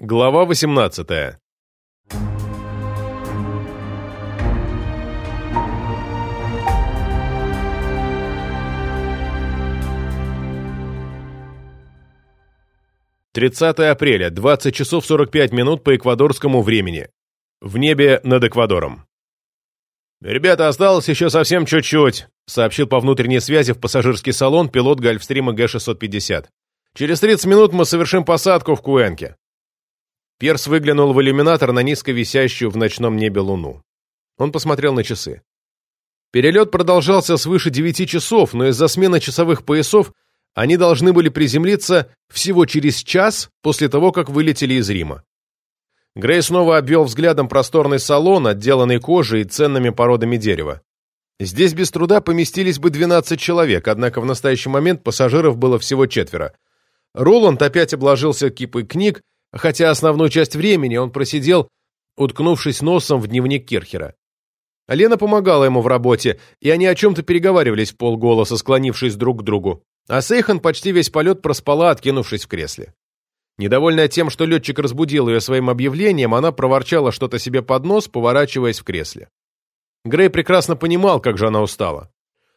Глава 18 30 апреля, 20 часов 45 минут по эквадорскому времени. В небе над Эквадором. «Ребята, осталось еще совсем чуть-чуть», сообщил по внутренней связи в пассажирский салон пилот Гольфстрима Г-650. «Через 30 минут мы совершим посадку в Куэнке». Перс выглянул в иллюминатор на низко висящую в ночном небе луну. Он посмотрел на часы. Перелет продолжался свыше 9 часов, но из-за смены часовых поясов они должны были приземлиться всего через час после того, как вылетели из Рима. Грей снова обвел взглядом просторный салон, отделанный кожей и ценными породами дерева. Здесь без труда поместились бы 12 человек, однако в настоящий момент пассажиров было всего четверо. Роланд опять обложился кипой книг, хотя основную часть времени он просидел, уткнувшись носом в дневник Кирхера. Лена помогала ему в работе, и они о чем-то переговаривались полголоса, склонившись друг к другу. А Сейхан почти весь полет проспала, откинувшись в кресле. Недовольная тем, что летчик разбудил ее своим объявлением, она проворчала что-то себе под нос, поворачиваясь в кресле. Грей прекрасно понимал, как же она устала.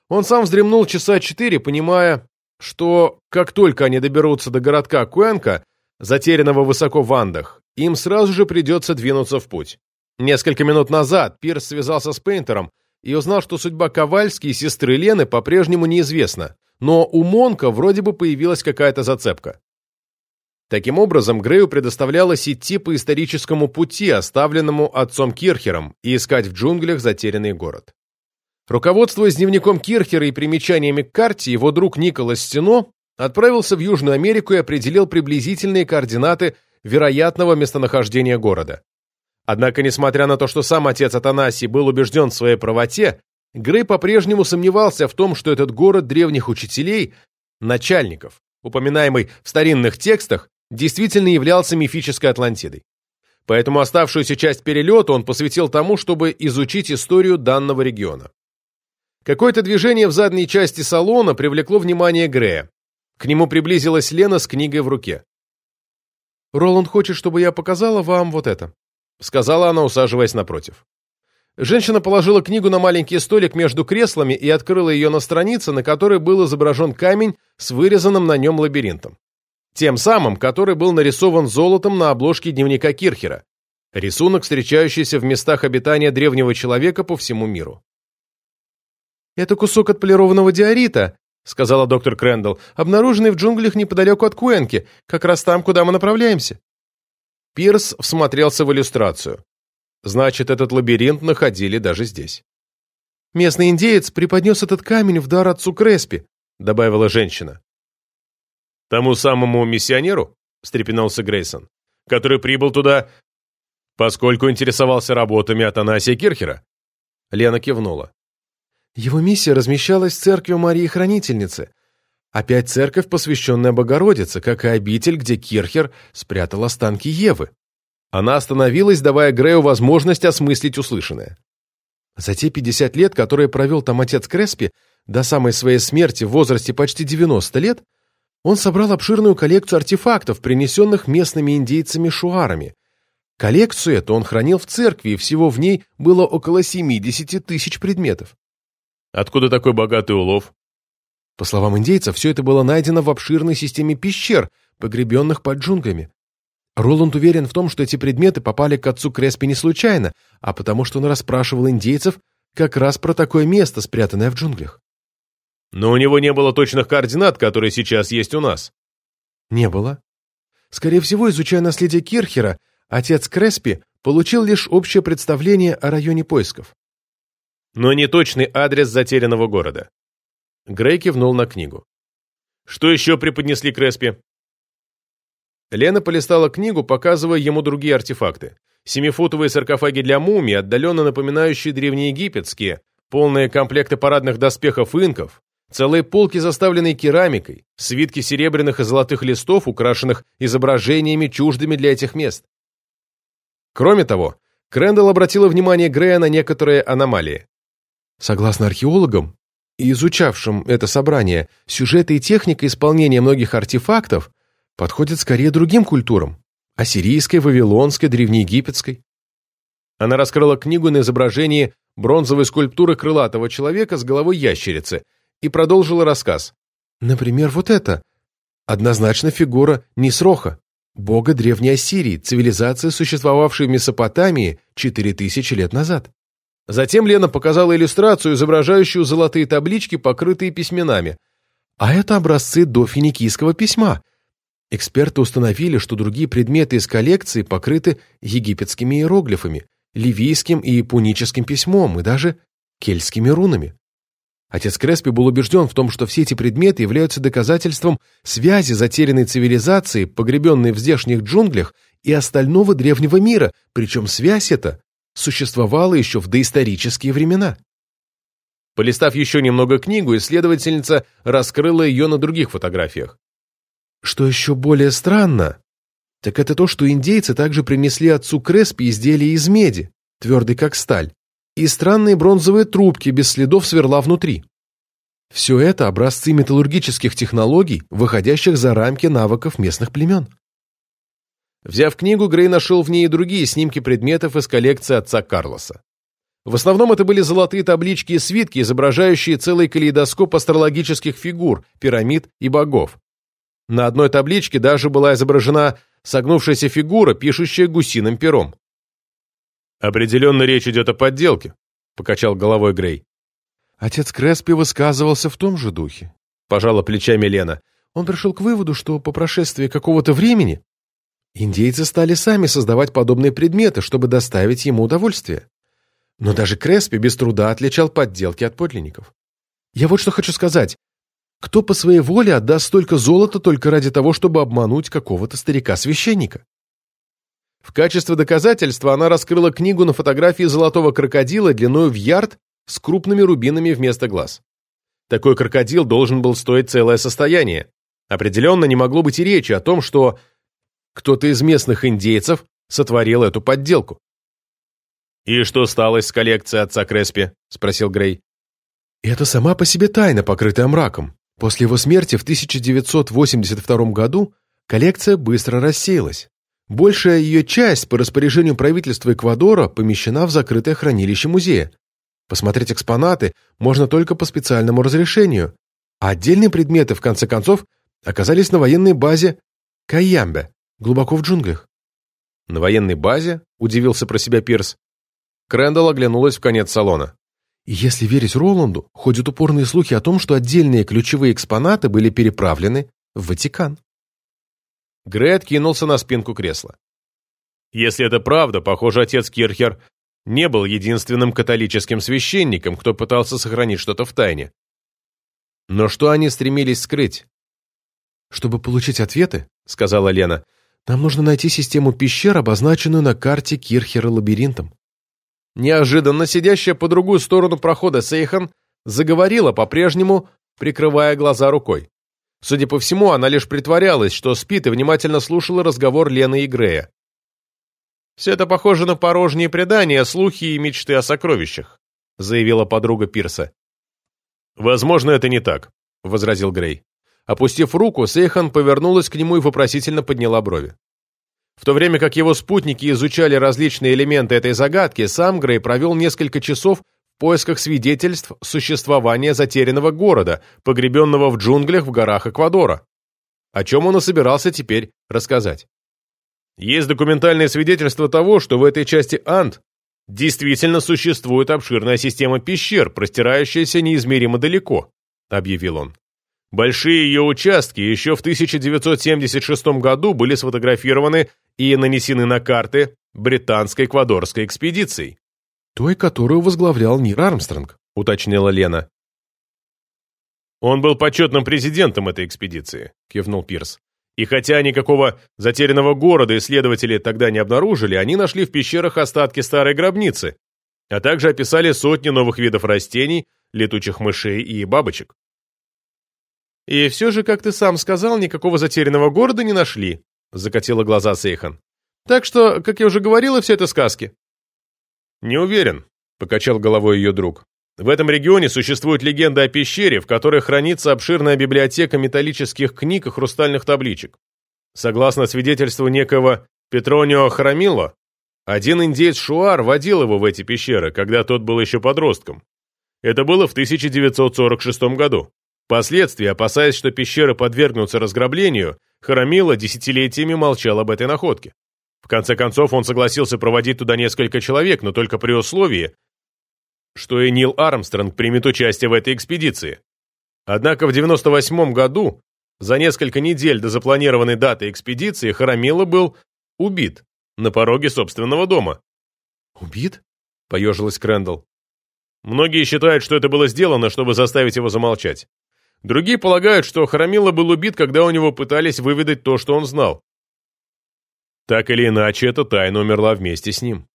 Он сам вздремнул часа четыре, понимая, что как только они доберутся до городка Куэнка, затерянного высоко в Андах, им сразу же придется двинуться в путь. Несколько минут назад Пирс связался с Пейнтером и узнал, что судьба Ковальски и сестры Лены по-прежнему неизвестна, но у Монка вроде бы появилась какая-то зацепка. Таким образом, Грею предоставлялось идти по историческому пути, оставленному отцом Кирхером, и искать в джунглях затерянный город. Руководствуясь дневником Кирхера и примечаниями к карте, его друг Николас Стено отправился в Южную Америку и определил приблизительные координаты вероятного местонахождения города. Однако, несмотря на то, что сам отец Атанасий был убежден в своей правоте, Грей по-прежнему сомневался в том, что этот город древних учителей, начальников, упоминаемый в старинных текстах, действительно являлся мифической Атлантидой. Поэтому оставшуюся часть перелета он посвятил тому, чтобы изучить историю данного региона. Какое-то движение в задней части салона привлекло внимание Грея. К нему приблизилась Лена с книгой в руке. «Роланд хочет, чтобы я показала вам вот это», — сказала она, усаживаясь напротив. Женщина положила книгу на маленький столик между креслами и открыла ее на странице, на которой был изображен камень с вырезанным на нем лабиринтом. Тем самым, который был нарисован золотом на обложке дневника Кирхера. Рисунок, встречающийся в местах обитания древнего человека по всему миру. «Это кусок отполированного диорита», — сказала доктор Крэндалл, «обнаруженный в джунглях неподалеку от Куэнки, как раз там, куда мы направляемся». Пирс всмотрелся в иллюстрацию. Значит, этот лабиринт находили даже здесь. «Местный индеец преподнес этот камень в дар отцу Креспи», — добавила женщина. «Тому самому миссионеру?» — встрепенулся Грейсон. «Который прибыл туда, поскольку интересовался работами Атанасия Кирхера?» Лена кивнула. «Его миссия размещалась в церкви Марии Хранительницы. Опять церковь, посвященная Богородице, как и обитель, где Кирхер спрятал останки Евы». Она остановилась, давая Грею возможность осмыслить услышанное. За те 50 лет, которые провел там отец Креспи, до самой своей смерти в возрасте почти 90 лет, он собрал обширную коллекцию артефактов, принесенных местными индейцами-шуарами. Коллекцию эту он хранил в церкви, и всего в ней было около 70 тысяч предметов. Откуда такой богатый улов? По словам индейцев, все это было найдено в обширной системе пещер, погребенных под джунглями. Роланд уверен в том, что эти предметы попали к отцу Креспи не случайно, а потому что он расспрашивал индейцев как раз про такое место, спрятанное в джунглях. Но у него не было точных координат, которые сейчас есть у нас. Не было. Скорее всего, изучая наследие Кирхера, отец Креспи получил лишь общее представление о районе поисков. Но не точный адрес затерянного города. Грей кивнул на книгу. Что еще преподнесли Креспи? Лена полистала книгу, показывая ему другие артефакты. Семифутовые саркофаги для мумий, отдаленно напоминающие древнеегипетские, полные комплекты парадных доспехов инков, целые полки, заставленные керамикой, свитки серебряных и золотых листов, украшенных изображениями, чуждыми для этих мест. Кроме того, Крэндалл обратила внимание Грея на некоторые аномалии. Согласно археологам, изучавшим это собрание, сюжеты и техника исполнения многих артефактов подходят скорее другим культурам. Ассирийской, Вавилонской, Древнеегипетской. Она раскрыла книгу на изображении бронзовой скульптуры крылатого человека с головой ящерицы и продолжила рассказ. Например, вот это. Однозначно фигура Нисроха, бога Древней Ассирии, цивилизации, существовавшей в Месопотамии 4000 лет назад. Затем Лена показала иллюстрацию, изображающую золотые таблички, покрытые письменами. А это образцы до финикийского письма. Эксперты установили, что другие предметы из коллекции покрыты египетскими иероглифами, ливийским и пуническим письмом и даже кельтскими рунами. Отец Креспи был убежден в том, что все эти предметы являются доказательством связи затерянной цивилизации, погребенной в здешних джунглях, и остального древнего мира, причем связь эта существовала еще в доисторические времена. Полистав еще немного книгу, исследовательница раскрыла ее на других фотографиях. Что еще более странно, так это то, что индейцы также принесли отцу Креспи изделия из меди, твердой как сталь, и странные бронзовые трубки без следов сверла внутри. Все это образцы металлургических технологий, выходящих за рамки навыков местных племен. Взяв книгу, Грей нашел в ней и другие снимки предметов из коллекции отца Карлоса. В основном это были золотые таблички и свитки, изображающие целый калейдоскоп астрологических фигур, пирамид и богов. На одной табличке даже была изображена согнувшаяся фигура, пишущая гусиным пером. «Определенно речь идет о подделке», — покачал головой Грей. Отец Креспи высказывался в том же духе. Пожала плечами Лена. Он пришел к выводу, что по прошествии какого-то времени индейцы стали сами создавать подобные предметы, чтобы доставить ему удовольствие. Но даже Креспи без труда отличал подделки от подлинников. Я вот что хочу сказать. Кто по своей воле отдаст столько золота только ради того, чтобы обмануть какого-то старика-священника? В качестве доказательства она раскрыла книгу на фотографии золотого крокодила длиной в ярд с крупными рубинами вместо глаз. Такой крокодил должен был стоить целое состояние. Определенно не могло быть и речи о том, что кто-то из местных индейцев сотворил эту подделку. «И что стало с коллекцией отца Креспи?» – спросил Грей. «Это сама по себе тайна, покрытая мраком. После его смерти в 1982 году коллекция быстро рассеялась. Большая ее часть по распоряжению правительства Эквадора помещена в закрытое хранилище музея. Посмотреть экспонаты можно только по специальному разрешению, а отдельные предметы, в конце концов, оказались на военной базе Кайямбе, глубоко в джунглях. «На военной базе?» – удивился про себя Пирс. Крэндалл оглянулась в конец салона. если верить Роланду, ходят упорные слухи о том, что отдельные ключевые экспонаты были переправлены в Ватикан. Грей откинулся на спинку кресла. Если это правда, похоже, отец Кирхер не был единственным католическим священником, кто пытался сохранить что-то в тайне. Но что они стремились скрыть? «Чтобы получить ответы, — сказала Лена, — нам нужно найти систему пещер, обозначенную на карте Кирхера лабиринтом». Неожиданно сидящая по другую сторону прохода Сейхан заговорила по-прежнему, прикрывая глаза рукой. Судя по всему, она лишь притворялась, что спит и внимательно слушала разговор Лены и Грея. «Все это похоже на порожние предания, слухи и мечты о сокровищах», заявила подруга Пирса. «Возможно, это не так», — возразил Грей. Опустив руку, Сейхан повернулась к нему и вопросительно подняла брови. В то время как его спутники изучали различные элементы этой загадки, сам Грей провел несколько часов в поисках свидетельств существования затерянного города, погребенного в джунглях в горах Эквадора. О чем он и собирался теперь рассказать. Есть документальные свидетельства того, что в этой части Анд действительно существует обширная система пещер, простирающаяся неизмеримо далеко, объявил он. Большие ее участки еще в 1976 году были сфотографированы и нанесены на карты британской эквадорской экспедицией. «Той, которую возглавлял Нир Армстронг», — уточнила Лена. «Он был почетным президентом этой экспедиции», — кивнул Пирс. И хотя никакого затерянного города исследователи тогда не обнаружили, они нашли в пещерах остатки старой гробницы, а также описали сотни новых видов растений, летучих мышей и бабочек. «И все же, как ты сам сказал, никакого затерянного города не нашли», — закатила глаза Сейхан. «Так что, как я уже говорила, все это сказки». «Не уверен», — покачал головой ее друг. В этом регионе существует легенда о пещере, в которой хранится обширная библиотека металлических книг и хрустальных табличек. Согласно свидетельству некого Петронио Храмило, один индейец Шуар водил его в эти пещеры, когда тот был еще подростком. Это было в 1946 году. Впоследствии, опасаясь, что пещеры подвергнутся разграблению, Харамила десятилетиями молчал об этой находке. В конце концов, он согласился проводить туда несколько человек, но только при условии, что и Нил Армстронг примет участие в этой экспедиции. Однако в 98 году, за несколько недель до запланированной даты экспедиции, Харамила был убит на пороге собственного дома. «Убит?» — поежилась Крэндалл. Многие считают, что это было сделано, чтобы заставить его замолчать. Другие полагают, что Харамила был убит, когда у него пытались выведать то, что он знал. Так или иначе, эта тайна умерла вместе с ним.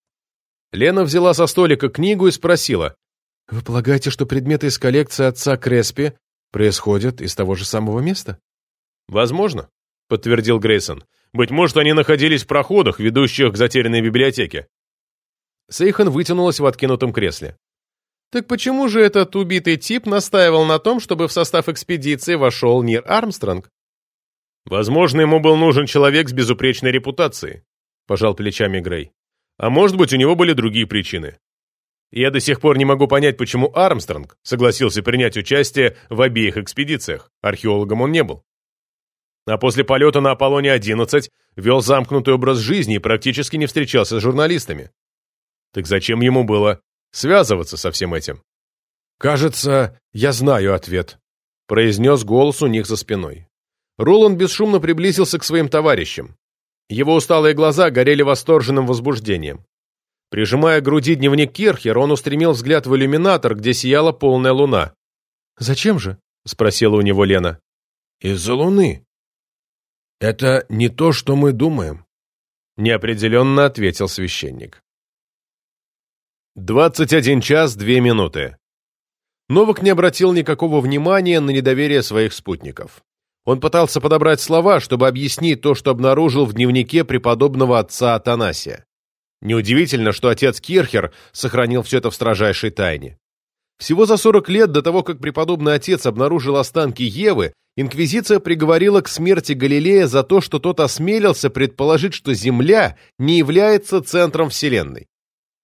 Лена взяла со столика книгу и спросила. «Вы полагаете, что предметы из коллекции отца Креспи происходят из того же самого места?» «Возможно», — подтвердил Грейсон. «Быть может, они находились в проходах, ведущих к затерянной библиотеке». Сейхан вытянулась в откинутом кресле. Так почему же этот убитый тип настаивал на том, чтобы в состав экспедиции вошел Нир Армстронг? Возможно, ему был нужен человек с безупречной репутацией, пожал плечами Грей. А может быть, у него были другие причины. Я до сих пор не могу понять, почему Армстронг согласился принять участие в обеих экспедициях. Археологом он не был. А после полета на Аполлоне-11 вел замкнутый образ жизни и практически не встречался с журналистами. Так зачем ему было связываться со всем этим? «Кажется, я знаю ответ», — произнес голос у них за спиной. Роланд бесшумно приблизился к своим товарищам. Его усталые глаза горели восторженным возбуждением. Прижимая к груди дневник Кирхер, он устремил взгляд в иллюминатор, где сияла полная луна. «Зачем же?» — спросила у него Лена. «Из-за луны. Это не то, что мы думаем», — неопределенно ответил священник. 21 час 2 минуты. Новак не обратил никакого внимания на недоверие своих спутников. Он пытался подобрать слова, чтобы объяснить то, что обнаружил в дневнике преподобного отца Атанасия. Неудивительно, что отец Кирхер сохранил все это в строжайшей тайне. Всего за 40 лет до того, как преподобный отец обнаружил останки Евы, инквизиция приговорила к смерти Галилея за то, что тот осмелился предположить, что Земля не является центром Вселенной.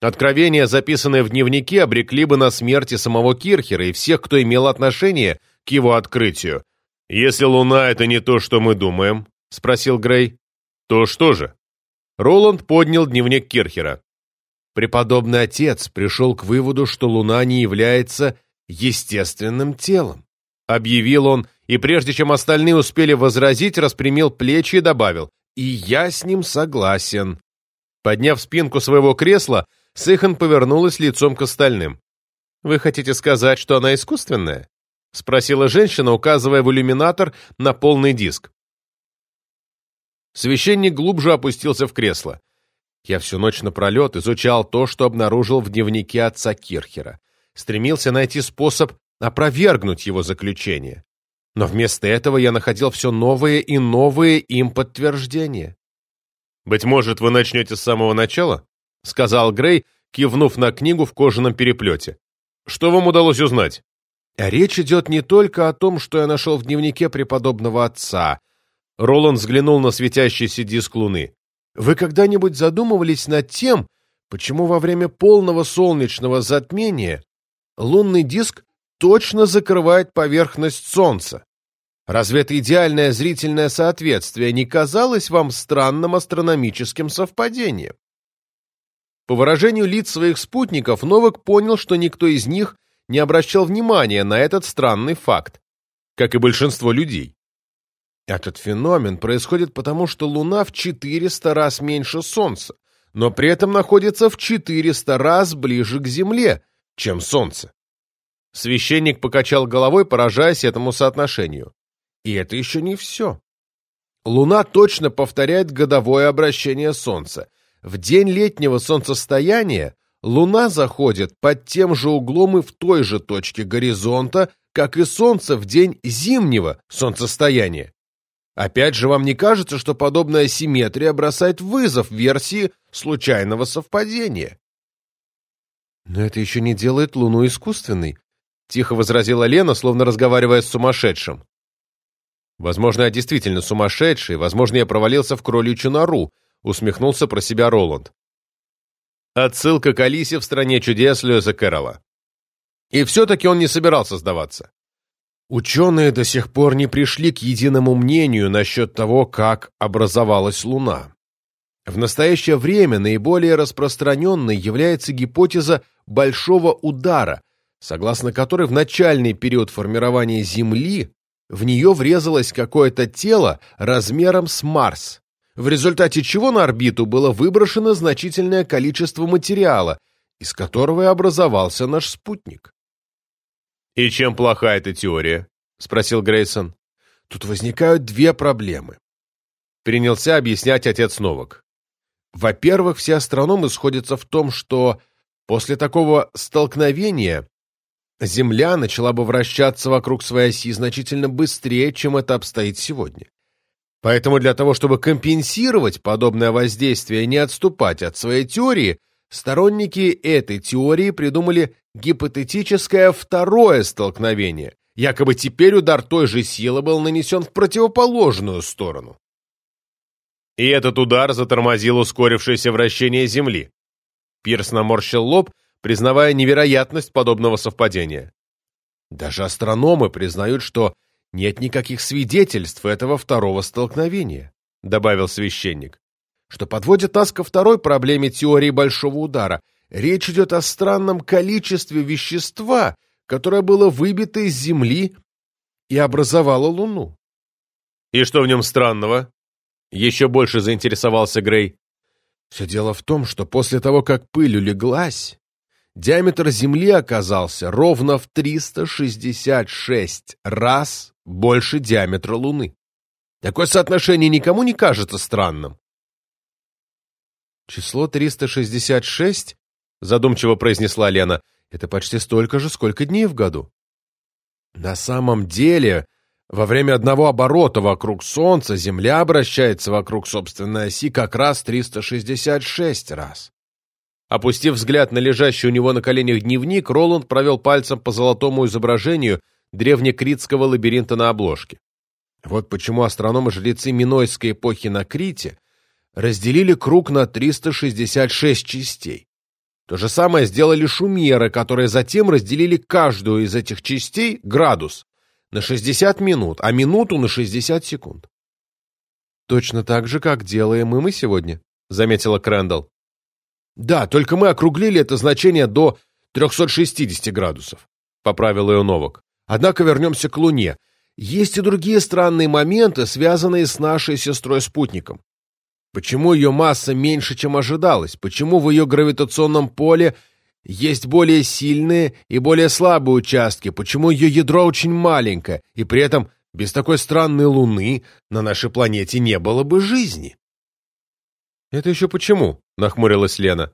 Откровения, записанные в дневнике, обрекли бы на смерти самого Кирхера и всех, кто имел отношение к его открытию. «Если Луна — это не то, что мы думаем», — спросил Грей, — «то что же?» Роланд поднял дневник Кирхера. Преподобный отец пришел к выводу, что Луна не является естественным телом. Объявил он, и прежде чем остальные успели возразить, распрямил плечи и добавил, «И я с ним согласен». Подняв спинку своего кресла, Сыхан повернулась лицом к остальным. «Вы хотите сказать, что она искусственная?» — спросила женщина, указывая в иллюминатор на полный диск. Священник глубже опустился в кресло. Я всю ночь напролет изучал то, что обнаружил в дневнике отца Кирхера. Стремился найти способ опровергнуть его заключение. Но вместо этого я находил все новые и новые им подтверждения. «Быть может, вы начнете с самого начала?» — сказал Грей, кивнув на книгу в кожаном переплете. «Что вам удалось узнать?» «Речь идет не только о том, что я нашел в дневнике преподобного отца». Роланд взглянул на светящийся диск Луны. «Вы когда-нибудь задумывались над тем, почему во время полного солнечного затмения лунный диск точно закрывает поверхность Солнца? Разве это идеальное зрительное соответствие не казалось вам странным астрономическим совпадением? По выражению лиц своих спутников, Новак понял, что никто из них не обращал внимания на этот странный факт, как и большинство людей. Этот феномен происходит потому, что Луна в 400 раз меньше Солнца, но при этом находится в 400 раз ближе к Земле, чем Солнце. Священник покачал головой, поражаясь этому соотношению. И это еще не все. Луна точно повторяет годовое обращение Солнца – в день летнего солнцестояния Луна заходит под тем же углом и в той же точке горизонта, как и Солнце в день зимнего солнцестояния. Опять же, вам не кажется, что подобная симметрия бросает вызов версии случайного совпадения? «Но это еще не делает Луну искусственной», — тихо возразила Лена, словно разговаривая с сумасшедшим. «Возможно, я действительно сумасшедший, возможно, я провалился в кроличью нору, усмехнулся про себя Роланд. Отсылка к Алисе в «Стране чудес» Льюиса Кэрролла. И все-таки он не собирался сдаваться. Ученые до сих пор не пришли к единому мнению насчет того, как образовалась Луна. В настоящее время наиболее распространенной является гипотеза большого удара, согласно которой в начальный период формирования Земли в нее врезалось какое-то тело размером с Марс, в результате чего на орбиту было выброшено значительное количество материала, из которого и образовался наш спутник. «И чем плоха эта теория?» — спросил Грейсон. «Тут возникают две проблемы», — принялся объяснять отец Новак. «Во-первых, все астрономы сходятся в том, что после такого столкновения Земля начала бы вращаться вокруг своей оси значительно быстрее, чем это обстоит сегодня. Поэтому для того, чтобы компенсировать подобное воздействие и не отступать от своей теории, сторонники этой теории придумали гипотетическое второе столкновение. Якобы теперь удар той же силы был нанесен в противоположную сторону. И этот удар затормозил ускорившееся вращение Земли. Пирс наморщил лоб, признавая невероятность подобного совпадения. Даже астрономы признают, что нет никаких свидетельств этого второго столкновения, добавил священник, что подводит нас ко второй проблеме теории большого удара. Речь идет о странном количестве вещества, которое было выбито из Земли и образовало Луну. И что в нем странного? Еще больше заинтересовался Грей. Все дело в том, что после того, как пыль улеглась, диаметр Земли оказался ровно в 366 раз больше диаметра Луны. Такое соотношение никому не кажется странным. «Число 366?» — задумчиво произнесла Лена. «Это почти столько же, сколько дней в году». «На самом деле, во время одного оборота вокруг Солнца Земля обращается вокруг собственной оси как раз 366 раз». Опустив взгляд на лежащий у него на коленях дневник, Роланд провел пальцем по золотому изображению древнекритского лабиринта на обложке. Вот почему астрономы-жрецы Минойской эпохи на Крите разделили круг на 366 частей. То же самое сделали шумеры, которые затем разделили каждую из этих частей, градус, на 60 минут, а минуту на 60 секунд. «Точно так же, как делаем и мы сегодня», — заметила Крэндалл. «Да, только мы округлили это значение до 360 градусов», — поправил ее Новак. «Однако вернемся к Луне. Есть и другие странные моменты, связанные с нашей сестрой-спутником. Почему ее масса меньше, чем ожидалось? Почему в ее гравитационном поле есть более сильные и более слабые участки? Почему ее ядро очень маленькое, и при этом без такой странной Луны на нашей планете не было бы жизни? «Это еще почему?» — нахмурилась Лена.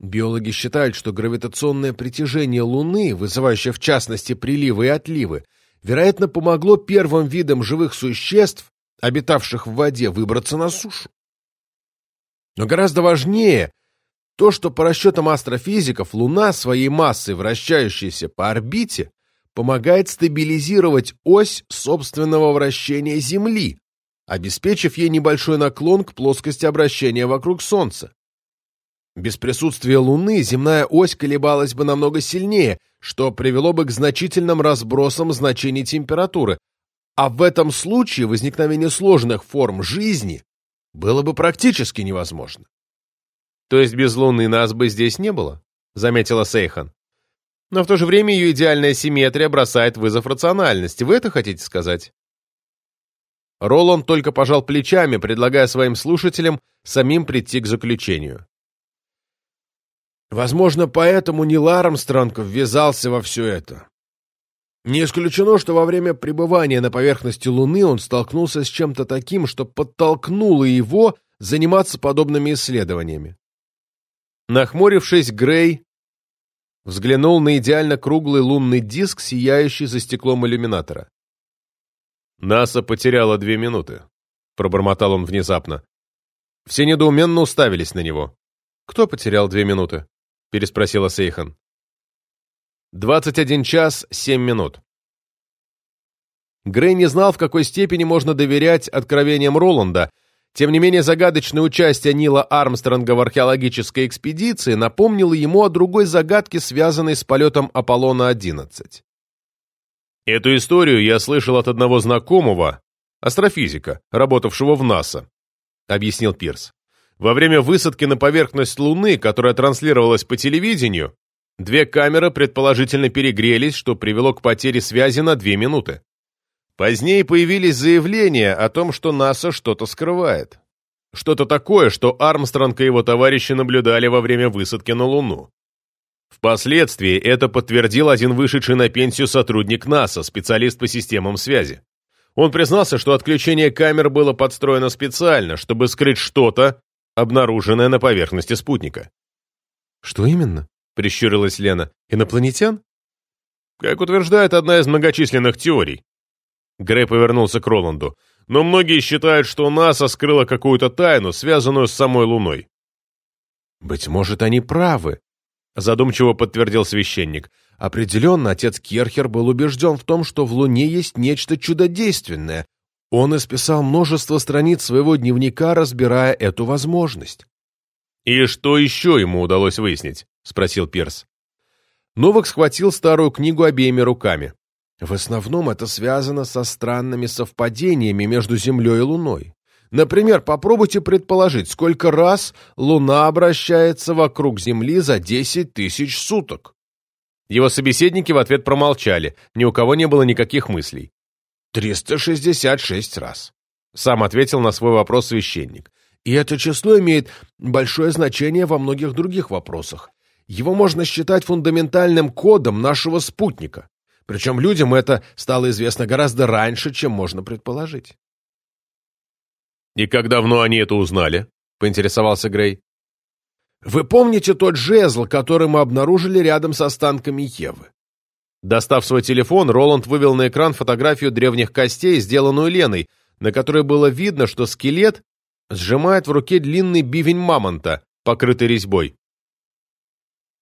Биологи считают, что гравитационное притяжение Луны, вызывающее в частности приливы и отливы, вероятно, помогло первым видам живых существ, обитавших в воде, выбраться на сушу. Но гораздо важнее то, что по расчетам астрофизиков Луна своей массой, вращающейся по орбите, помогает стабилизировать ось собственного вращения Земли, обеспечив ей небольшой наклон к плоскости обращения вокруг Солнца. Без присутствия Луны земная ось колебалась бы намного сильнее, что привело бы к значительным разбросам значений температуры, а в этом случае возникновение сложных форм жизни было бы практически невозможно. То есть без Луны нас бы здесь не было, заметила Сейхан. Но в то же время ее идеальная симметрия бросает вызов рациональности. Вы это хотите сказать? Роланд только пожал плечами, предлагая своим слушателям самим прийти к заключению. Возможно, поэтому Нил Армстронг ввязался во все это. Не исключено, что во время пребывания на поверхности Луны он столкнулся с чем-то таким, что подтолкнуло его заниматься подобными исследованиями. Нахмурившись, Грей взглянул на идеально круглый лунный диск, сияющий за стеклом иллюминатора. «НАСА потеряла две минуты», — пробормотал он внезапно. Все недоуменно уставились на него. «Кто потерял две минуты?» — переспросила Сейхан. «Двадцать один час семь минут». Грей не знал, в какой степени можно доверять откровениям Роланда, Тем не менее, загадочное участие Нила Армстронга в археологической экспедиции напомнило ему о другой загадке, связанной с полетом Аполлона-11. Эту историю я слышал от одного знакомого, астрофизика, работавшего в НАСА, объяснил Пирс. Во время высадки на поверхность Луны, которая транслировалась по телевидению, две камеры предположительно перегрелись, что привело к потере связи на две минуты. Позднее появились заявления о том, что НАСА что-то скрывает. Что-то такое, что Армстронг и его товарищи наблюдали во время высадки на Луну. Впоследствии это подтвердил один вышедший на пенсию сотрудник НАСА, специалист по системам связи. Он признался, что отключение камер было подстроено специально, чтобы скрыть что-то, обнаруженное на поверхности спутника. «Что именно?» — прищурилась Лена. «Инопланетян?» Как утверждает одна из многочисленных теорий, Грей повернулся к Роланду. «Но многие считают, что НАСА скрыла какую-то тайну, связанную с самой Луной». «Быть может, они правы», — задумчиво подтвердил священник. «Определенно, отец Керхер был убежден в том, что в Луне есть нечто чудодейственное. Он исписал множество страниц своего дневника, разбирая эту возможность». «И что еще ему удалось выяснить?» — спросил Пирс. Новак схватил старую книгу обеими руками. В основном это связано со странными совпадениями между Землей и Луной. Например, попробуйте предположить, сколько раз Луна обращается вокруг Земли за 10 тысяч суток. Его собеседники в ответ промолчали, ни у кого не было никаких мыслей. 366 раз. Сам ответил на свой вопрос священник. И это число имеет большое значение во многих других вопросах. Его можно считать фундаментальным кодом нашего спутника. Причем людям это стало известно гораздо раньше, чем можно предположить. «И как давно они это узнали?» — поинтересовался Грей. «Вы помните тот жезл, который мы обнаружили рядом с останками Евы?» Достав свой телефон, Роланд вывел на экран фотографию древних костей, сделанную Леной, на которой было видно, что скелет сжимает в руке длинный бивень мамонта, покрытый резьбой.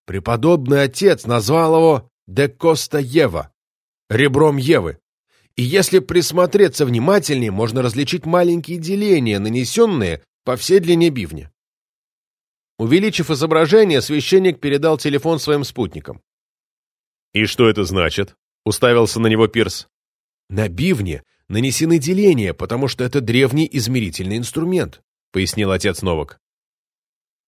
Преподобный отец назвал его «Де Коста Ева», ребром Евы. И если присмотреться внимательнее, можно различить маленькие деления, нанесенные по всей длине бивня. Увеличив изображение, священник передал телефон своим спутникам. «И что это значит?» — уставился на него Пирс. «На бивне нанесены деления, потому что это древний измерительный инструмент», — пояснил отец Новак.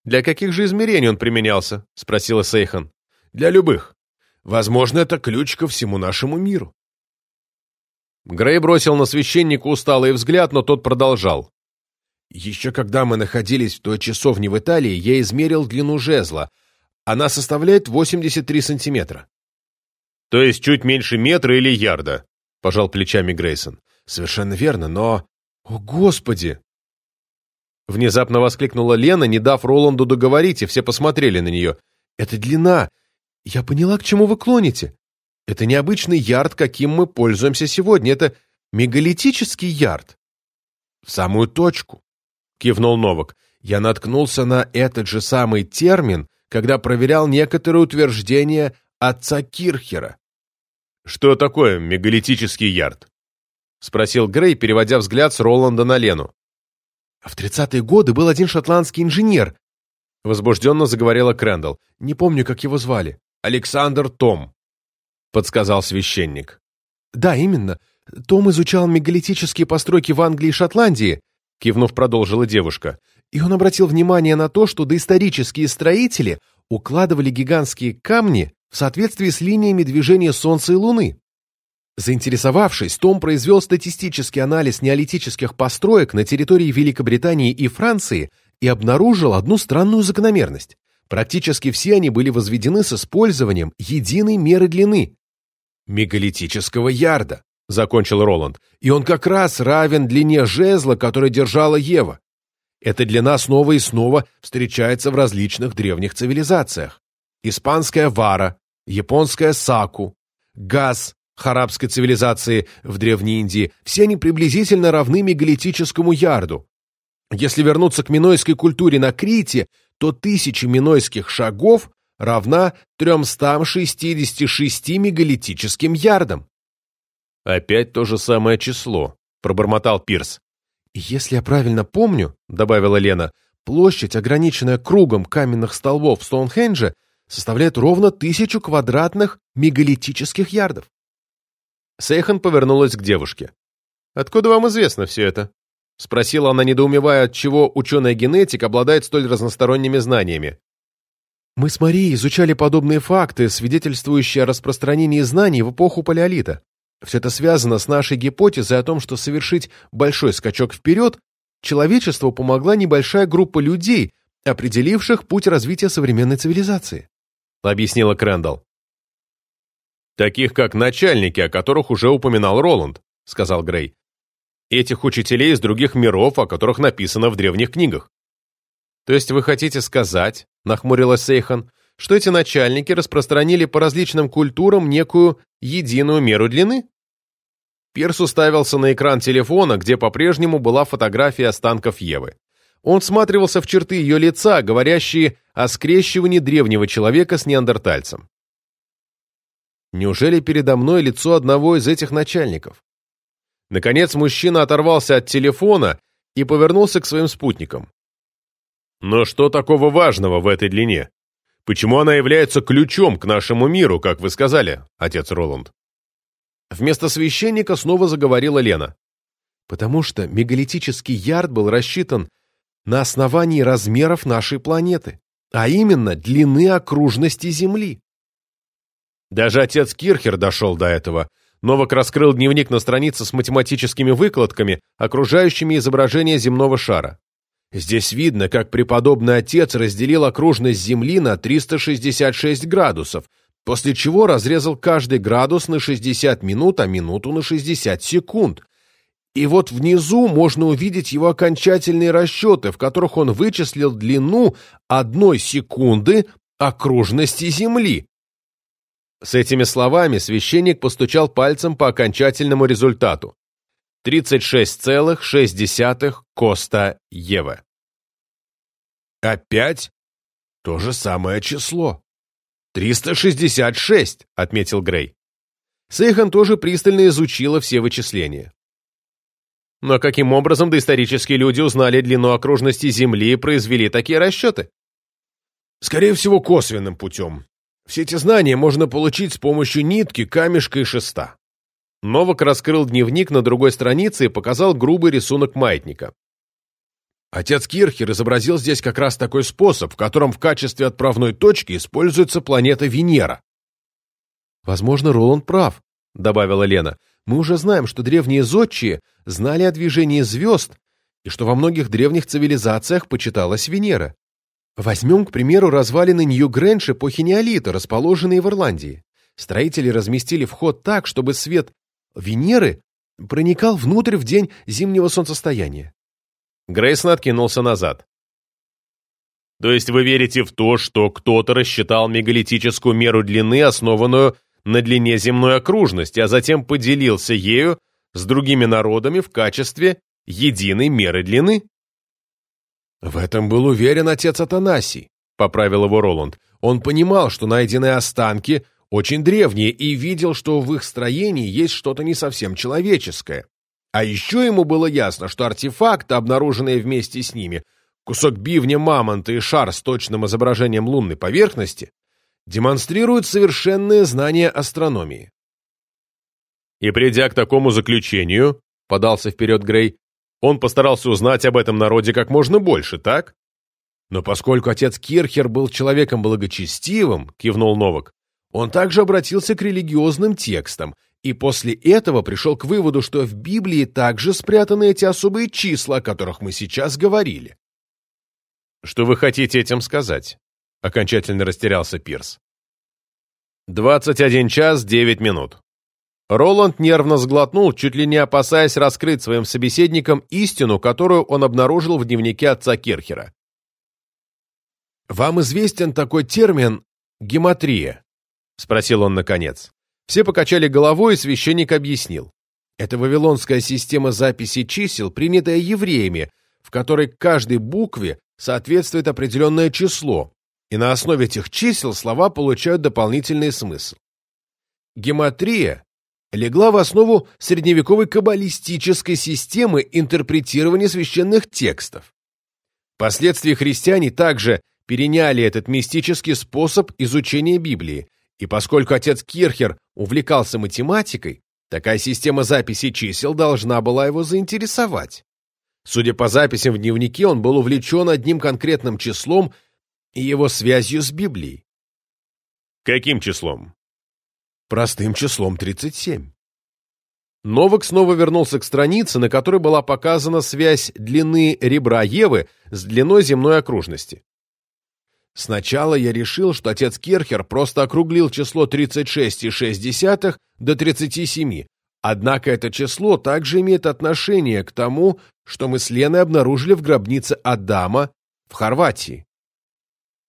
«Для каких же измерений он применялся?» — спросила Сейхан. «Для любых. Возможно, это ключ ко всему нашему миру. Грей бросил на священника усталый взгляд, но тот продолжал. Еще когда мы находились в той часовне в Италии, я измерил длину жезла. Она составляет 83 сантиметра. То есть чуть меньше метра или ярда, пожал плечами Грейсон. Совершенно верно, но... О, Господи! Внезапно воскликнула Лена, не дав Роланду договорить, и все посмотрели на нее. Это длина «Я поняла, к чему вы клоните. Это необычный ярд, каким мы пользуемся сегодня. Это мегалитический ярд». «В самую точку», — кивнул Новак. «Я наткнулся на этот же самый термин, когда проверял некоторые утверждения отца Кирхера». «Что такое мегалитический ярд?» — спросил Грей, переводя взгляд с Роланда на Лену. «В тридцатые годы был один шотландский инженер», — возбужденно заговорила Крэндалл. «Не помню, как его звали. Александр Том», — подсказал священник. «Да, именно. Том изучал мегалитические постройки в Англии и Шотландии», — кивнув, продолжила девушка. «И он обратил внимание на то, что доисторические строители укладывали гигантские камни в соответствии с линиями движения Солнца и Луны. Заинтересовавшись, Том произвел статистический анализ неолитических построек на территории Великобритании и Франции и обнаружил одну странную закономерность. Практически все они были возведены с использованием единой меры длины – мегалитического ярда, закончил Роланд, и он как раз равен длине жезла, который держала Ева. Эта длина снова и снова встречается в различных древних цивилизациях. Испанская вара, японская саку, газ харабской цивилизации в Древней Индии – все они приблизительно равны мегалитическому ярду. Если вернуться к минойской культуре на Крите, то тысяча минойских шагов равна 366 мегалитическим ярдам. «Опять то же самое число», — пробормотал Пирс. «Если я правильно помню», — добавила Лена, «площадь, ограниченная кругом каменных столбов Стоунхенджа, составляет ровно тысячу квадратных мегалитических ярдов». Сейхан повернулась к девушке. «Откуда вам известно все это?» — спросила она, недоумевая, отчего ученый-генетик обладает столь разносторонними знаниями. «Мы с Марией изучали подобные факты, свидетельствующие о распространении знаний в эпоху Палеолита. Все это связано с нашей гипотезой о том, что совершить большой скачок вперед человечеству помогла небольшая группа людей, определивших путь развития современной цивилизации», — объяснила Крэндалл. «Таких как начальники, о которых уже упоминал Роланд», — сказал Грей этих учителей из других миров, о которых написано в древних книгах. То есть вы хотите сказать, нахмурилась Сейхан, что эти начальники распространили по различным культурам некую единую меру длины? Пирс уставился на экран телефона, где по-прежнему была фотография останков Евы. Он всматривался в черты ее лица, говорящие о скрещивании древнего человека с неандертальцем. Неужели передо мной лицо одного из этих начальников? Наконец мужчина оторвался от телефона и повернулся к своим спутникам. Но что такого важного в этой длине? Почему она является ключом к нашему миру, как вы сказали, отец Роланд? Вместо священника снова заговорила Лена. Потому что мегалитический ярд был рассчитан на основании размеров нашей планеты, а именно длины окружности Земли. Даже отец Кирхер дошел до этого – Новак раскрыл дневник на странице с математическими выкладками, окружающими изображение земного шара. Здесь видно, как преподобный отец разделил окружность Земли на 366 градусов, после чего разрезал каждый градус на 60 минут, а минуту на 60 секунд. И вот внизу можно увидеть его окончательные расчеты, в которых он вычислил длину одной секунды окружности Земли. С этими словами священник постучал пальцем по окончательному результату. 36,6 Коста Еве. Опять то же самое число. 366, отметил Грей. Сейхан тоже пристально изучила все вычисления. Но каким образом доисторические люди узнали длину окружности Земли и произвели такие расчеты? Скорее всего, косвенным путем, все эти знания можно получить с помощью нитки, камешка и шеста. Новак раскрыл дневник на другой странице и показал грубый рисунок маятника. Отец Кирхер изобразил здесь как раз такой способ, в котором в качестве отправной точки используется планета Венера. «Возможно, Роланд прав», — добавила Лена. «Мы уже знаем, что древние зодчие знали о движении звезд и что во многих древних цивилизациях почиталась Венера. Возьмем, к примеру, развалины Нью-Грэндж эпохи неолита, расположенные в Ирландии. Строители разместили вход так, чтобы свет Венеры проникал внутрь в день зимнего солнцестояния. Грейсон откинулся назад. То есть вы верите в то, что кто-то рассчитал мегалитическую меру длины, основанную на длине земной окружности, а затем поделился ею с другими народами в качестве единой меры длины? «В этом был уверен отец Атанасий», — поправил его Роланд. «Он понимал, что найденные останки очень древние и видел, что в их строении есть что-то не совсем человеческое. А еще ему было ясно, что артефакты, обнаруженные вместе с ними, кусок бивня мамонта и шар с точным изображением лунной поверхности, демонстрируют совершенное знание астрономии. И придя к такому заключению, подался вперед Грей, он постарался узнать об этом народе как можно больше, так? Но поскольку отец Кирхер был человеком благочестивым, кивнул Новак, он также обратился к религиозным текстам и после этого пришел к выводу, что в Библии также спрятаны эти особые числа, о которых мы сейчас говорили. Что вы хотите этим сказать? Окончательно растерялся Пирс. «Двадцать один час девять минут», Роланд нервно сглотнул, чуть ли не опасаясь раскрыть своим собеседникам истину, которую он обнаружил в дневнике отца Кирхера. «Вам известен такой термин «гематрия»?» — спросил он наконец. Все покачали головой, и священник объяснил. Это вавилонская система записи чисел, принятая евреями, в которой каждой букве соответствует определенное число, и на основе этих чисел слова получают дополнительный смысл. Гематрия легла в основу средневековой каббалистической системы интерпретирования священных текстов. Впоследствии христиане также переняли этот мистический способ изучения Библии, и поскольку отец Кирхер увлекался математикой, такая система записи чисел должна была его заинтересовать. Судя по записям в дневнике, он был увлечен одним конкретным числом и его связью с Библией. Каким числом? Простым числом 37. Новак снова вернулся к странице, на которой была показана связь длины ребра Евы с длиной земной окружности. Сначала я решил, что отец Керхер просто округлил число 36,6 до 37, однако это число также имеет отношение к тому, что мы с Леной обнаружили в гробнице Адама в Хорватии.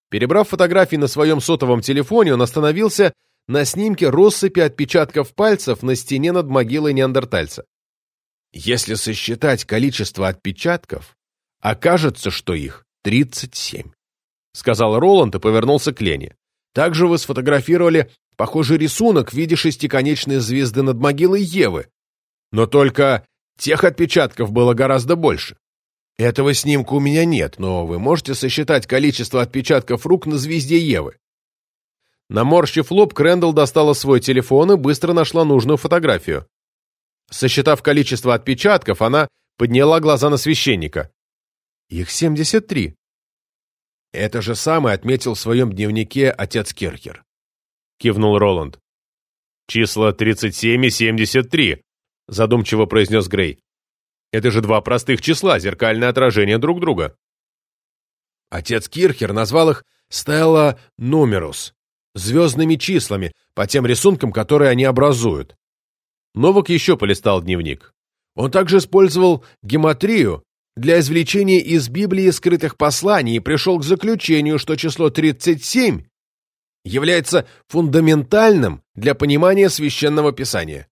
Перебрав фотографии на своем сотовом телефоне, он остановился на снимке россыпи отпечатков пальцев на стене над могилой неандертальца. Если сосчитать количество отпечатков, окажется, что их 37 сказал Роланд и повернулся к Лене. Также вы сфотографировали похожий рисунок в виде шестиконечной звезды над могилой Евы. Но только тех отпечатков было гораздо больше. Этого снимка у меня нет, но вы можете сосчитать количество отпечатков рук на звезде Евы. Наморщив лоб, Крэндалл достала свой телефон и быстро нашла нужную фотографию. Сосчитав количество отпечатков, она подняла глаза на священника. «Их семьдесят три», это же самое отметил в своем дневнике отец Кирхер. Кивнул Роланд. Числа 37 и 73, задумчиво произнес Грей. Это же два простых числа, зеркальное отражение друг друга. Отец Кирхер назвал их Стелла Нумерус, звездными числами, по тем рисункам, которые они образуют. Новак еще полистал дневник. Он также использовал гематрию для извлечения из Библии скрытых посланий и пришел к заключению, что число 37 является фундаментальным для понимания священного писания.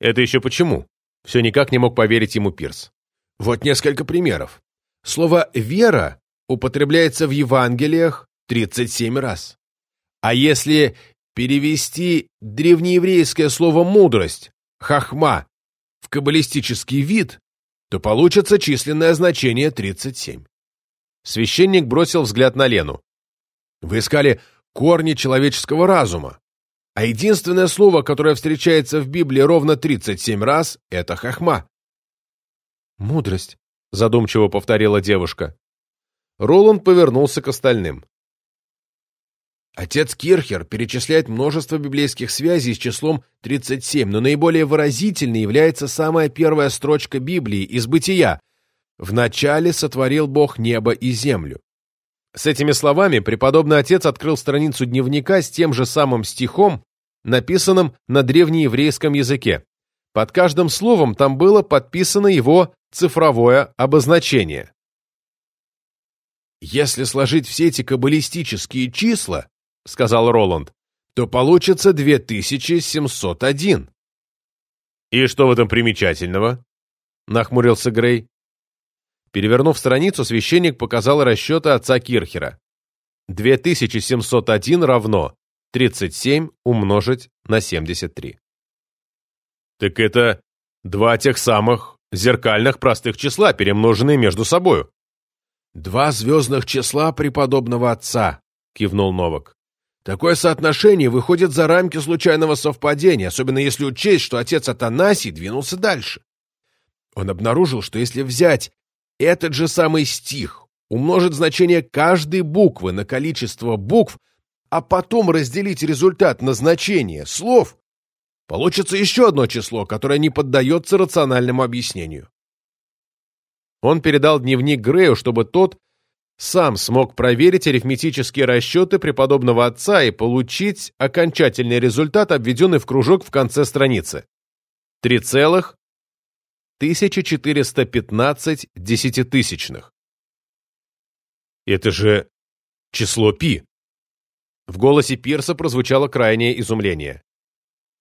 Это еще почему? Все никак не мог поверить ему Пирс. Вот несколько примеров. Слово «вера» употребляется в Евангелиях 37 раз. А если перевести древнееврейское слово «мудрость» «хахма» в каббалистический вид, то получится численное значение 37. Священник бросил взгляд на Лену. Вы искали корни человеческого разума, а единственное слово, которое встречается в Библии ровно 37 раз, это хахма. «Мудрость», — задумчиво повторила девушка. Роланд повернулся к остальным. Отец Кирхер перечисляет множество библейских связей с числом 37, но наиболее выразительной является самая первая строчка Библии из Бытия «Вначале сотворил Бог небо и землю». С этими словами преподобный отец открыл страницу дневника с тем же самым стихом, написанным на древнееврейском языке. Под каждым словом там было подписано его цифровое обозначение. Если сложить все эти каббалистические числа, — сказал Роланд, — то получится 2701. «И что в этом примечательного?» — нахмурился Грей. Перевернув страницу, священник показал расчеты отца Кирхера. 2701 равно 37 умножить на 73. Так это два тех самых зеркальных простых числа, перемноженные между собою. «Два звездных числа преподобного отца», — кивнул Новак. Такое соотношение выходит за рамки случайного совпадения, особенно если учесть, что отец Атанасий двинулся дальше. Он обнаружил, что если взять этот же самый стих, умножить значение каждой буквы на количество букв, а потом разделить результат на значение слов, получится еще одно число, которое не поддается рациональному объяснению. Он передал дневник Грею, чтобы тот сам смог проверить арифметические расчеты преподобного отца и получить окончательный результат, обведенный в кружок в конце страницы. 3,1415 десятитысячных. Это же число пи. В голосе Пирса прозвучало крайнее изумление.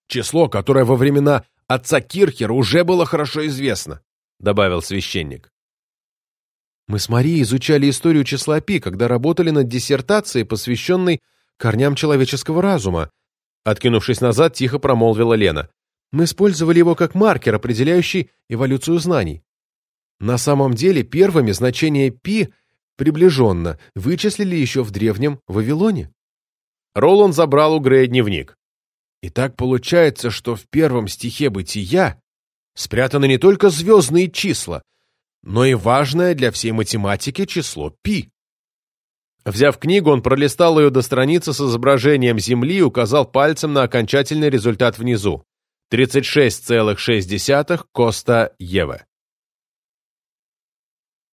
Число, которое во времена отца Кирхера уже было хорошо известно, добавил священник. Мы с Марией изучали историю числа пи, когда работали над диссертацией, посвященной корням человеческого разума. Откинувшись назад, тихо промолвила Лена. Мы использовали его как маркер, определяющий эволюцию знаний. На самом деле первыми значение π приближенно вычислили еще в древнем Вавилоне. Роланд забрал у Грея дневник. И так получается, что в первом стихе «Бытия» спрятаны не только звездные числа, но и важное для всей математики число π. Взяв книгу, он пролистал ее до страницы с изображением Земли и указал пальцем на окончательный результат внизу. 36,6 Коста Еве.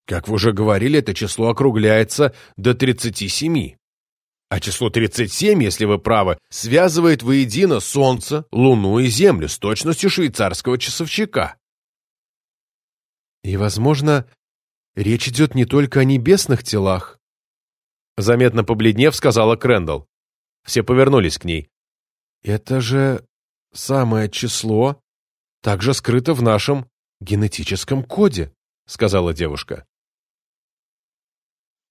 Как вы уже говорили, это число округляется до 37. А число 37, если вы правы, связывает воедино Солнце, Луну и Землю с точностью швейцарского часовщика. И, возможно, речь идет не только о небесных телах. Заметно побледнев, сказала Крэндалл. Все повернулись к ней. Это же самое число также скрыто в нашем генетическом коде, сказала девушка.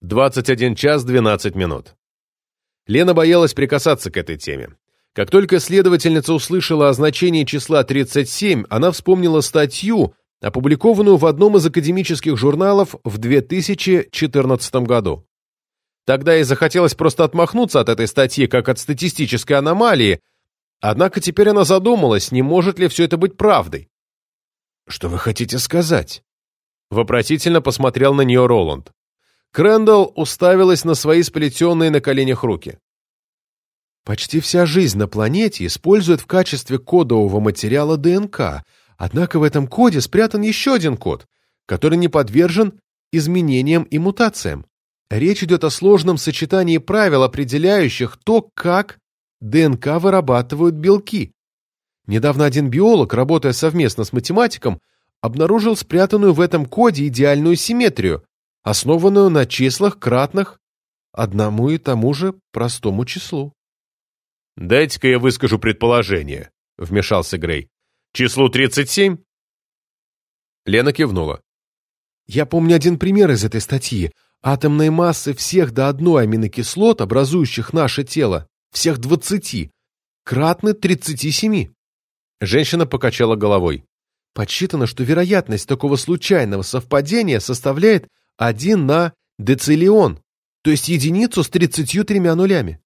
21 час 12 минут. Лена боялась прикасаться к этой теме. Как только следовательница услышала о значении числа 37, она вспомнила статью, опубликованную в одном из академических журналов в 2014 году. Тогда ей захотелось просто отмахнуться от этой статьи, как от статистической аномалии, однако теперь она задумалась, не может ли все это быть правдой. «Что вы хотите сказать?» Вопросительно посмотрел на нее Роланд. Крэндалл уставилась на свои сплетенные на коленях руки. Почти вся жизнь на планете использует в качестве кодового материала ДНК, однако в этом коде спрятан еще один код, который не подвержен изменениям и мутациям. Речь идет о сложном сочетании правил, определяющих то, как ДНК вырабатывают белки. Недавно один биолог, работая совместно с математиком, обнаружил спрятанную в этом коде идеальную симметрию, основанную на числах, кратных одному и тому же простому числу. «Дайте-ка я выскажу предположение», — вмешался Грей. «Числу 37?» Лена кивнула. «Я помню один пример из этой статьи. Атомной массы всех до одной аминокислот, образующих наше тело, всех двадцати, кратны 37. Женщина покачала головой. Подсчитано, что вероятность такого случайного совпадения составляет 1 на децилион, то есть единицу с 33 нулями.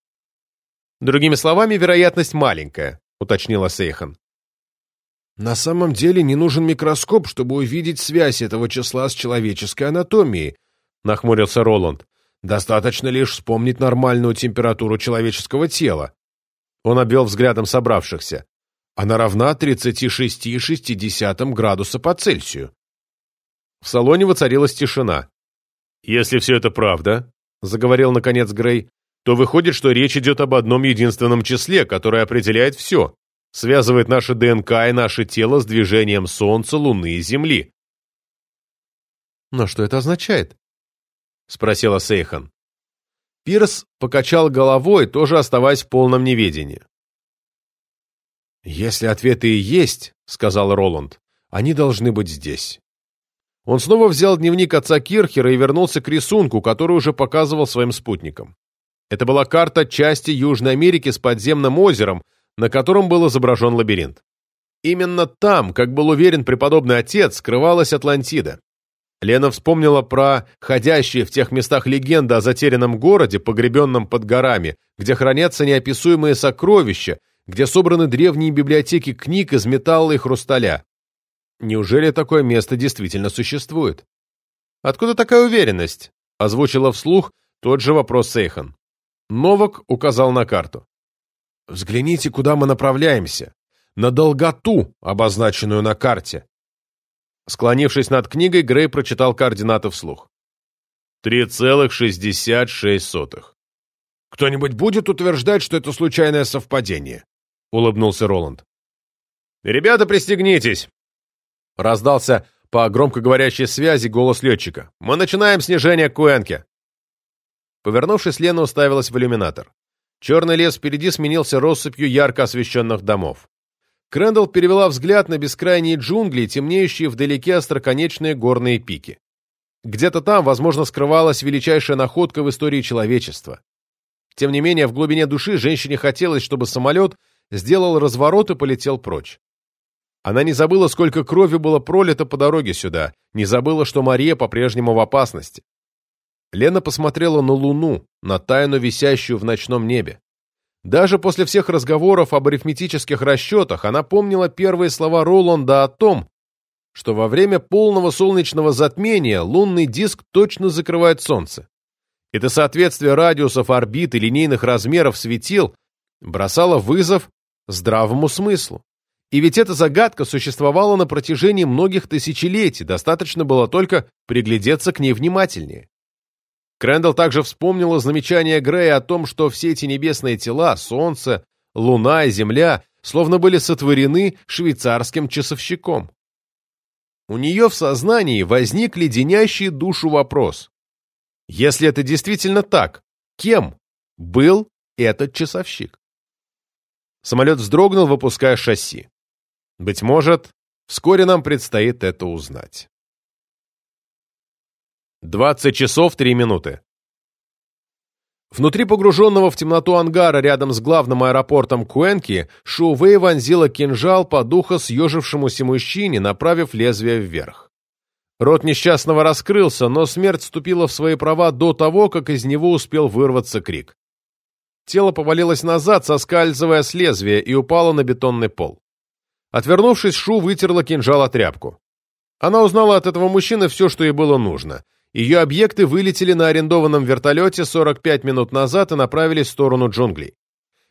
Другими словами, вероятность маленькая, уточнила Сейхан. На самом деле не нужен микроскоп, чтобы увидеть связь этого числа с человеческой анатомией, нахмурился Роланд. Достаточно лишь вспомнить нормальную температуру человеческого тела. Он обвел взглядом собравшихся. Она равна 36,6 градуса по Цельсию. В салоне воцарилась тишина. «Если все это правда», — заговорил наконец Грей, то выходит, что речь идет об одном единственном числе, которое определяет все, связывает наше ДНК и наше тело с движением Солнца, Луны и Земли. «Но что это означает?» — спросила Сейхан. Пирс покачал головой, тоже оставаясь в полном неведении. «Если ответы и есть, — сказал Роланд, — они должны быть здесь. Он снова взял дневник отца Кирхера и вернулся к рисунку, который уже показывал своим спутникам. Это была карта части Южной Америки с подземным озером, на котором был изображен лабиринт. Именно там, как был уверен преподобный отец, скрывалась Атлантида. Лена вспомнила про ходящие в тех местах легенды о затерянном городе, погребенном под горами, где хранятся неописуемые сокровища, где собраны древние библиотеки книг из металла и хрусталя. Неужели такое место действительно существует? Откуда такая уверенность? Озвучила вслух тот же вопрос Сейхан. Новак указал на карту. Взгляните, куда мы направляемся. На долготу, обозначенную на карте. Склонившись над книгой, Грей прочитал координаты вслух. 3,66. «Кто-нибудь будет утверждать, что это случайное совпадение?» — улыбнулся Роланд. «Ребята, пристегнитесь!» Раздался по громкоговорящей связи голос летчика. «Мы начинаем снижение к Куэнке!» Повернувшись, Лена уставилась в иллюминатор. Черный лес впереди сменился россыпью ярко освещенных домов. Крэндалл перевела взгляд на бескрайние джунгли, темнеющие вдалеке остроконечные горные пики. Где-то там, возможно, скрывалась величайшая находка в истории человечества. Тем не менее, в глубине души женщине хотелось, чтобы самолет сделал разворот и полетел прочь. Она не забыла, сколько крови было пролито по дороге сюда, не забыла, что Мария по-прежнему в опасности. Лена посмотрела на луну, на тайну, висящую в ночном небе. Даже после всех разговоров об арифметических расчетах она помнила первые слова Роланда о том, что во время полного солнечного затмения лунный диск точно закрывает Солнце. Это соответствие радиусов орбит и линейных размеров светил бросало вызов здравому смыслу. И ведь эта загадка существовала на протяжении многих тысячелетий, достаточно было только приглядеться к ней внимательнее. Крэндалл также вспомнила замечание Грея о том, что все эти небесные тела, Солнце, Луна и Земля, словно были сотворены швейцарским часовщиком. У нее в сознании возник леденящий душу вопрос. Если это действительно так, кем был этот часовщик? Самолет вздрогнул, выпуская шасси. Быть может, вскоре нам предстоит это узнать. 20 часов 3 минуты. Внутри погруженного в темноту ангара рядом с главным аэропортом Куэнки Шу Вэй вонзила кинжал по духу съежившемуся мужчине, направив лезвие вверх. Рот несчастного раскрылся, но смерть вступила в свои права до того, как из него успел вырваться крик. Тело повалилось назад, соскальзывая с лезвия, и упало на бетонный пол. Отвернувшись, Шу вытерла кинжал о тряпку. Она узнала от этого мужчины все, что ей было нужно — ее объекты вылетели на арендованном вертолете 45 минут назад и направились в сторону джунглей.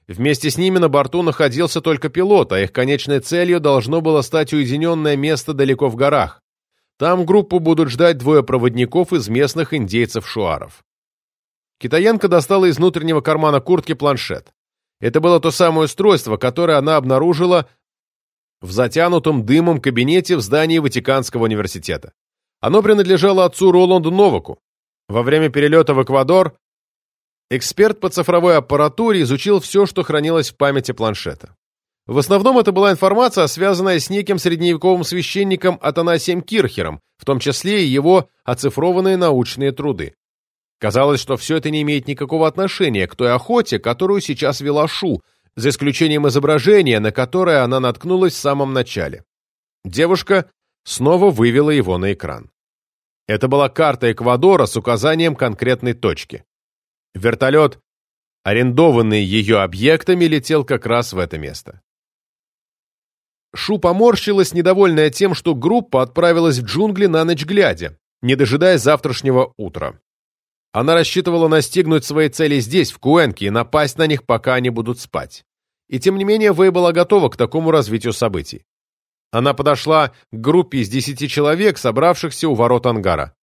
Вместе с ними на борту находился только пилот, а их конечной целью должно было стать уединенное место далеко в горах. Там группу будут ждать двое проводников из местных индейцев-шуаров. Китаянка достала из внутреннего кармана куртки планшет. Это было то самое устройство, которое она обнаружила в затянутом дымом кабинете в здании Ватиканского университета. Оно принадлежало отцу Роланду Новаку. Во время перелета в Эквадор эксперт по цифровой аппаратуре изучил все, что хранилось в памяти планшета. В основном это была информация, связанная с неким средневековым священником Атанасием Кирхером, в том числе и его оцифрованные научные труды. Казалось, что все это не имеет никакого отношения к той охоте, которую сейчас вела Шу, за исключением изображения, на которое она наткнулась в самом начале. Девушка снова вывела его на экран. Это была карта Эквадора с указанием конкретной точки. Вертолет, арендованный ее объектами, летел как раз в это место. Шу поморщилась, недовольная тем, что группа отправилась в джунгли на ночь глядя, не дожидаясь завтрашнего утра. Она рассчитывала настигнуть свои цели здесь, в Куэнке, и напасть на них, пока они будут спать. И тем не менее Вэй была готова к такому развитию событий. Она подошла к группе из десяти человек, собравшихся у ворот ангара.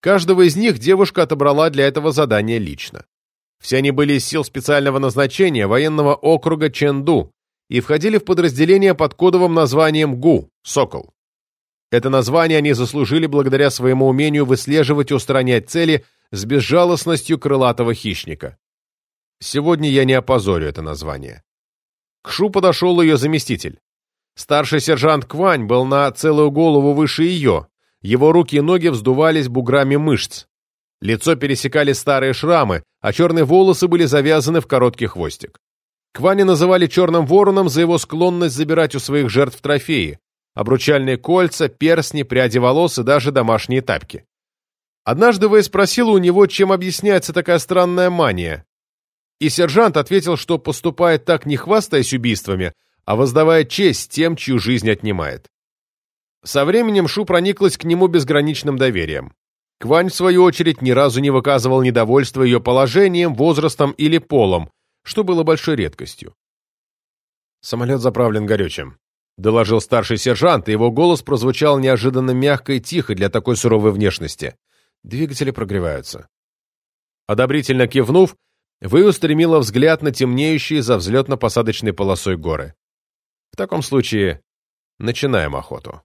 Каждого из них девушка отобрала для этого задания лично. Все они были из сил специального назначения военного округа Ченду и входили в подразделение под кодовым названием ГУ – «Сокол». Это название они заслужили благодаря своему умению выслеживать и устранять цели с безжалостностью крылатого хищника. Сегодня я не опозорю это название. К Шу подошел ее заместитель. Старший сержант Квань был на целую голову выше ее, его руки и ноги вздувались буграми мышц. Лицо пересекали старые шрамы, а черные волосы были завязаны в короткий хвостик. Квани называли черным вороном за его склонность забирать у своих жертв трофеи, обручальные кольца, перстни, пряди волос и даже домашние тапки. Однажды Вэй спросила у него, чем объясняется такая странная мания. И сержант ответил, что поступает так, не хвастаясь убийствами, а воздавая честь тем, чью жизнь отнимает. Со временем Шу прониклась к нему безграничным доверием. Квань, в свою очередь, ни разу не выказывал недовольства ее положением, возрастом или полом, что было большой редкостью. «Самолет заправлен горючим», — доложил старший сержант, и его голос прозвучал неожиданно мягко и тихо для такой суровой внешности. Двигатели прогреваются. Одобрительно кивнув, вы устремила взгляд на темнеющие за взлетно-посадочной полосой горы. В таком случае начинаем охоту.